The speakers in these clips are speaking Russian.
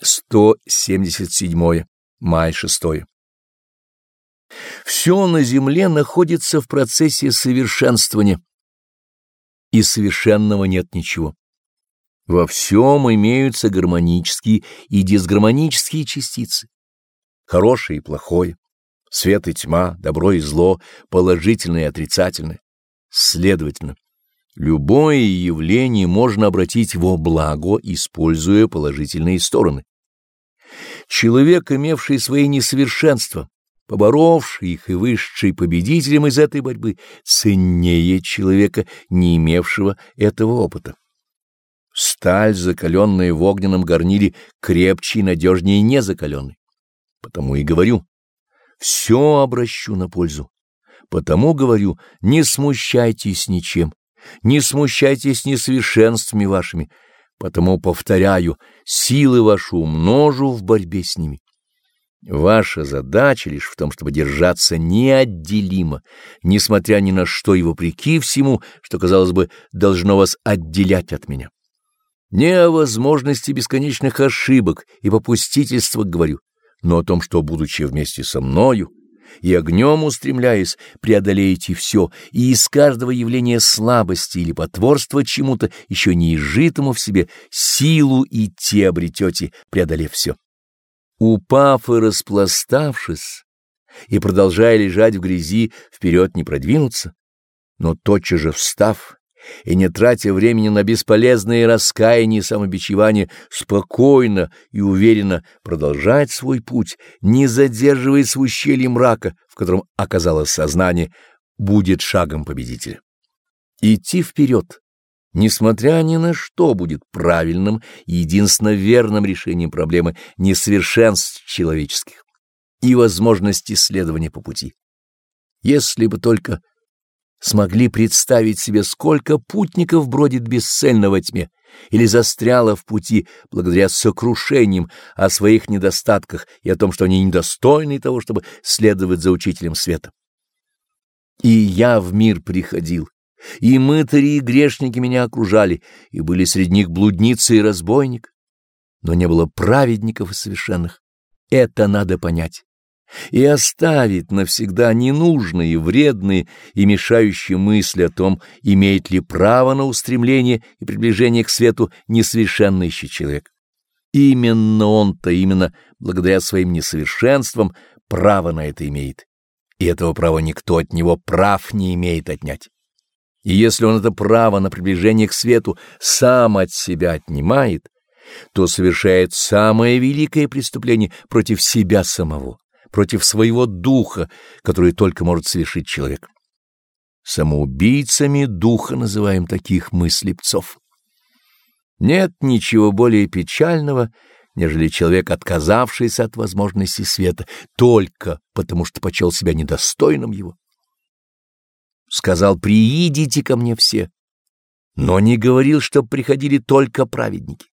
177. Май 6. Все на земле находится в процессе совершенствования, и совершенного нет ничего. Во всем имеются гармонические и дисгармонические частицы, хорошее и плохое, свет и тьма, добро и зло, положительное и отрицательное. Следовательно, любое явление можно обратить во благо, используя положительные стороны. Человек, имевший свои несовершенства, поборовший их и вышедший победителем из этой борьбы, ценнее человека, не имевшего этого опыта. Сталь, закаленная в огненном горниле, крепче и надежнее незакаленной. Потому и говорю, все обращу на пользу. Потому говорю, не смущайтесь ничем, не смущайтесь несовершенствами вашими, Потому, повторяю, силы ваши умножу в борьбе с ними. Ваша задача лишь в том, чтобы держаться неотделимо, несмотря ни на что и вопреки всему, что, казалось бы, должно вас отделять от меня. Не о возможности бесконечных ошибок и попустительства говорю, но о том, что, будучи вместе со мною, и огнем устремляясь, преодолеете все, и из каждого явления слабости или потворства чему-то, еще не изжитому в себе, силу идти обретете, преодолев все. Упав и распластавшись, и продолжая лежать в грязи, вперед не продвинуться, но тотчас же встав, и, не тратя времени на бесполезные раскаяния и самобичевание, спокойно и уверенно продолжать свой путь, не задерживаясь в ущелье мрака, в котором оказалось сознание, будет шагом победителя. Идти вперед, несмотря ни на что, будет правильным и единственно верным решением проблемы несовершенств человеческих и возможности исследования по пути. Если бы только смогли представить себе, сколько путников бродит бесцельно во тьме или застряло в пути благодаря сокрушениям о своих недостатках и о том, что они недостойны того, чтобы следовать за учителем света. И я в мир приходил, и мытари и грешники меня окружали, и были среди них блудницы и разбойник, но не было праведников и совершенных. Это надо понять и оставить навсегда ненужные, вредные и мешающие мысли о том, имеет ли право на устремление и приближение к свету несовершенный еще человек. Именно он-то, именно благодаря своим несовершенствам, право на это имеет, и этого права никто от него прав не имеет отнять. И если он это право на приближение к свету сам от себя отнимает, то совершает самое великое преступление против себя самого против своего духа, который только может совершить человек. Самоубийцами духа называем таких мыслепцов. Нет ничего более печального, нежели человек, отказавшийся от возможности света, только потому что почел себя недостойным его. Сказал, приидите ко мне все, но не говорил, чтоб приходили только праведники.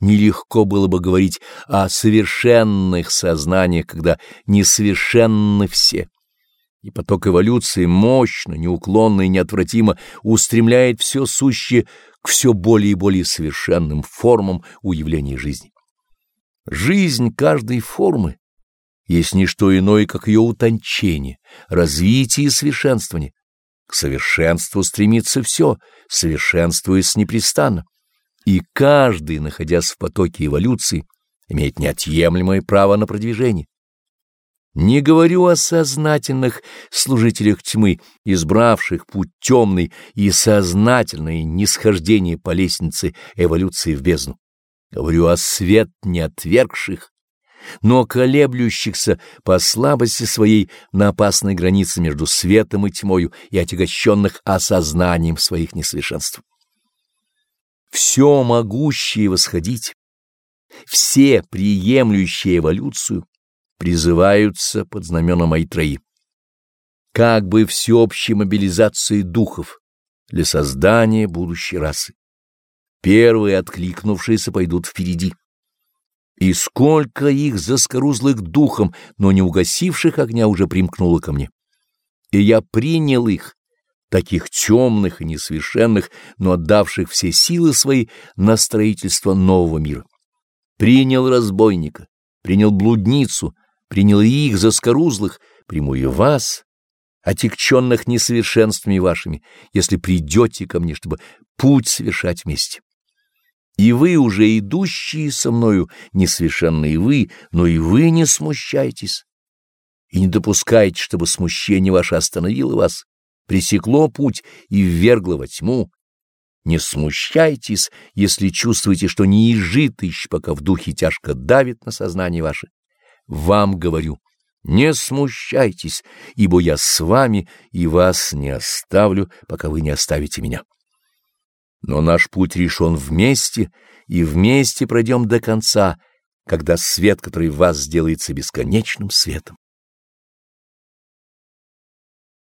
Нелегко было бы говорить о совершенных сознаниях, когда несовершенны все. И поток эволюции мощно, неуклонно и неотвратимо устремляет все сущее к все более и более совершенным формам уявления жизни. Жизнь каждой формы есть не что иное, как ее утончение, развитие и совершенствование. К совершенству стремится все, совершенствуясь непрестанно и каждый, находясь в потоке эволюции, имеет неотъемлемое право на продвижение. Не говорю о сознательных служителях тьмы, избравших путь темный и сознательное нисхождение по лестнице эволюции в бездну. Говорю о свет не отвергших, но колеблющихся по слабости своей на опасной границе между светом и тьмою и отягощенных осознанием своих несовершенств все могущие восходить, все приемлющие эволюцию призываются под знаменом Майтраи, как бы всеобщей мобилизации духов для создания будущей расы. Первые откликнувшиеся пойдут впереди. И сколько их заскорузлых духом, но не угасивших огня уже примкнуло ко мне. И я принял их, таких темных и несовершенных, но отдавших все силы свои на строительство нового мира. принял разбойника, принял блудницу, принял и их заскорузлых, приму и вас, отягченных несовершенствами вашими, если придете ко мне, чтобы путь совершать вместе. И вы, уже идущие со мною, несовершенные вы, но и вы не смущайтесь. И не допускайте, чтобы смущение ваше остановило вас, пресекло путь и ввергло во тьму. Не смущайтесь, если чувствуете, что не изжито еще, пока в духе тяжко давит на сознание ваше. Вам говорю, не смущайтесь, ибо я с вами и вас не оставлю, пока вы не оставите меня. Но наш путь решен вместе, и вместе пройдем до конца, когда свет, который в вас сделается бесконечным светом.